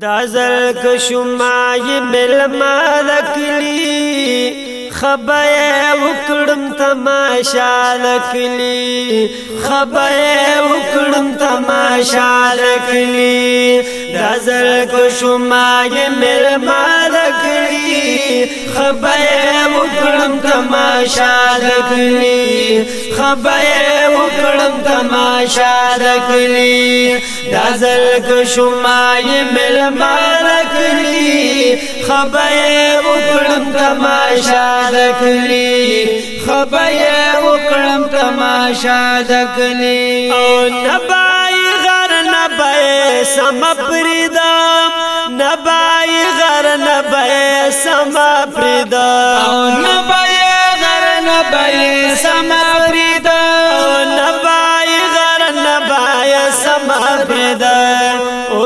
دا زل که شمای ملما دکلی خبای وکړم تماشا لکلی خبای وکړم تماشا لکلی دا زل که شمای ملما دکلی خبای وکړم تماشا لکلی خبای کړم تماشا د کلی دا زل ک شمای مل مار کلی خبره وکړم تماشا د کلی خبره وکړم تماشا د کلی او نبای غر نبای سم پریدم نبای غر نبای سم پریدم او نبای غر نبای سم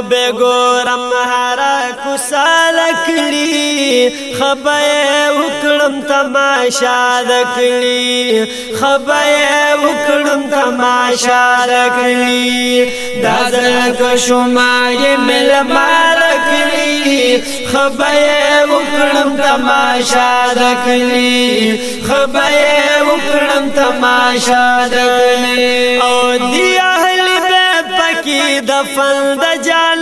به ګورم هر کوساله کړي خبره وکړم تماشا دکړي خبره وکړم تماشا دکړي دادر کو شمار مل مار کړي خبره وکړم تماشا دکړي خبره وکړم تماشا دکړي او دی اهل بیت پکې دفن د جال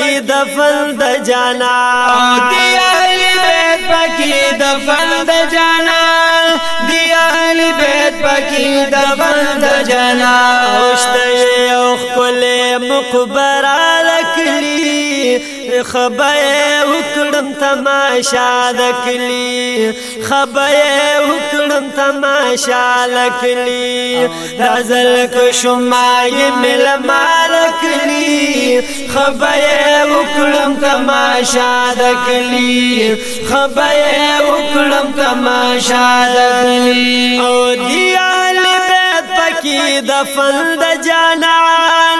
پکې دفن د جانا دی اهل بیت پکې دفن د جانا دی اهل بیت پکې دفن د جانا اوشته یو خپل مقبره لکلی خبه وکړم تماشا دکلی خبه وکړم تماشا لکلی رازل کو شمای مل مالکلی خبره وکړم تماشا د کلی خبره وکړم تماشا د کلی او دی اهل بیت پکې دفن د جانان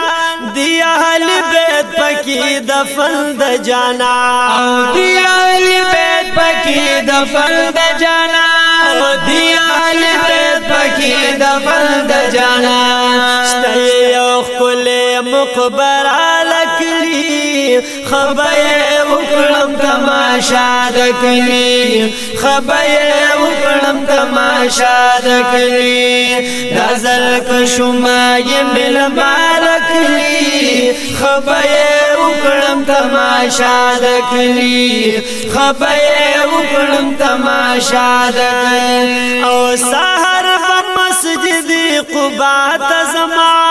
دی اهل بیت پکې دفن د جانان او دی اهل بیت پکې دفن د جانان او دی اهل بیت پکې دفن د جانان مقبر الکلی خبای وکړم تماشا دکلی خبای وکړم تماشا دکلی نظر کشما یم بل مالکلی خبای وکړم تماشا دکلی خبای وکړم تماشا دکلی او سحر په مسجد قباء تزما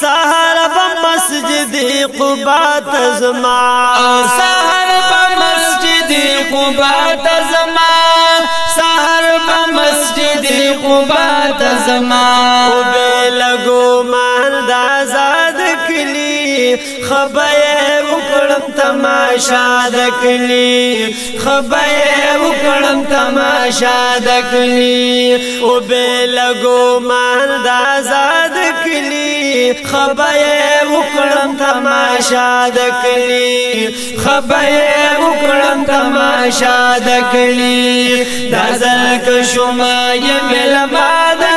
سحر په مسجد قباء تزما سحر په مسجد قباء تزما سحر په مسجد قباء تزما او به لګو مهر د آزاد کلی خبره وکړم تماشا د کلی خبره وکړم تماشا د کلی او به لګو مهر د آزاد کلی خبره وکړم تماشا د کلی خبره وکړم تماشا د دازل دا زل که ملما ده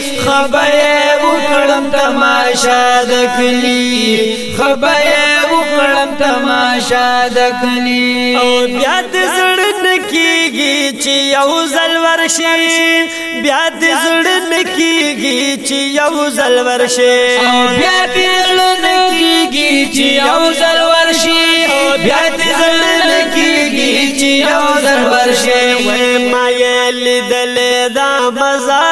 خبر وکړم تماشا د کلی خبر وکړم تماشا د کلی او بیا د زړه نکیږي چې یو زل ورشي بیا د زړه نکیږي چې یو زل ورشي او بیا د زړه نکیږي چې یو زل ورشي او بیا د زړه نکیږي چې یو زل ورشي وای ما یې لیدل دا مزه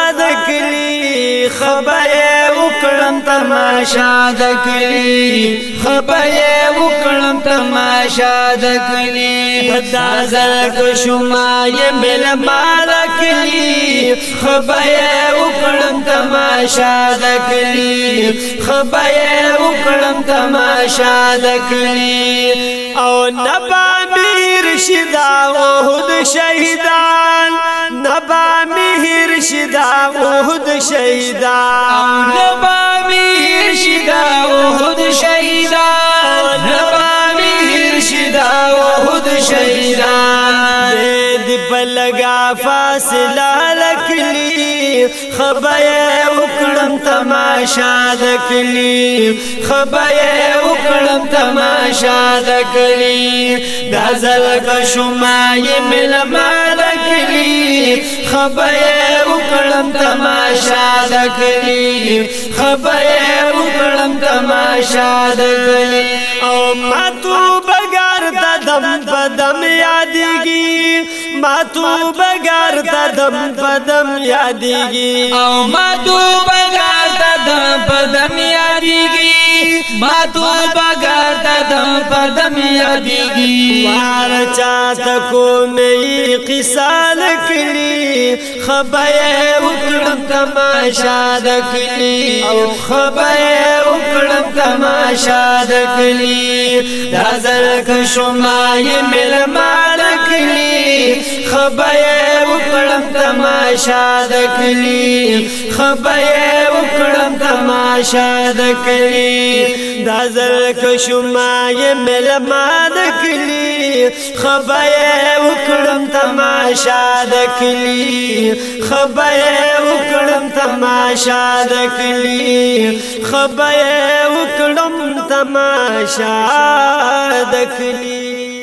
خبر وکړم تماشا د کلی خبر وکړم تماشا د کلی دا زړه شوما یې مل مال کلی خبر وکړم تماشا د کلی خبر وکړم تماشا د کلی او نبا میر شدا وحد شهیدان نبا میر شدا وحد احد شهيدا نبا مهر شدا احد شهيدا نبا مهر شدا احد شهيدا دې بلګا فاصله لکلی خبره وکړم تماشا د کلی خبره وکړم تماشا د کلی دا زلګ ملما د کلی وکړم تماشا د کلی خبر وکړم تماشا د کلی او ماتو بګار د دم په دم یادېږي ماتو بګار د دم په دم یادېږي او ماتو بګار د دم په دم یادېږي ماتو بګار د دم په دم یادېږي وار چا تکو مې قصه لکړي خبره وکړم تماشا د کلی او خبره وکړم تماشا د کلی دا زړه که شمای مل مال کلی خبای وکړم تماشا د کلی خبای وکړم تماشا د کلی دا زل کشما یې ملما د کلی خبای وکړم تماشا د کلی خبای وکړم تماشا د کلی خبای وکړم تماشا د کلی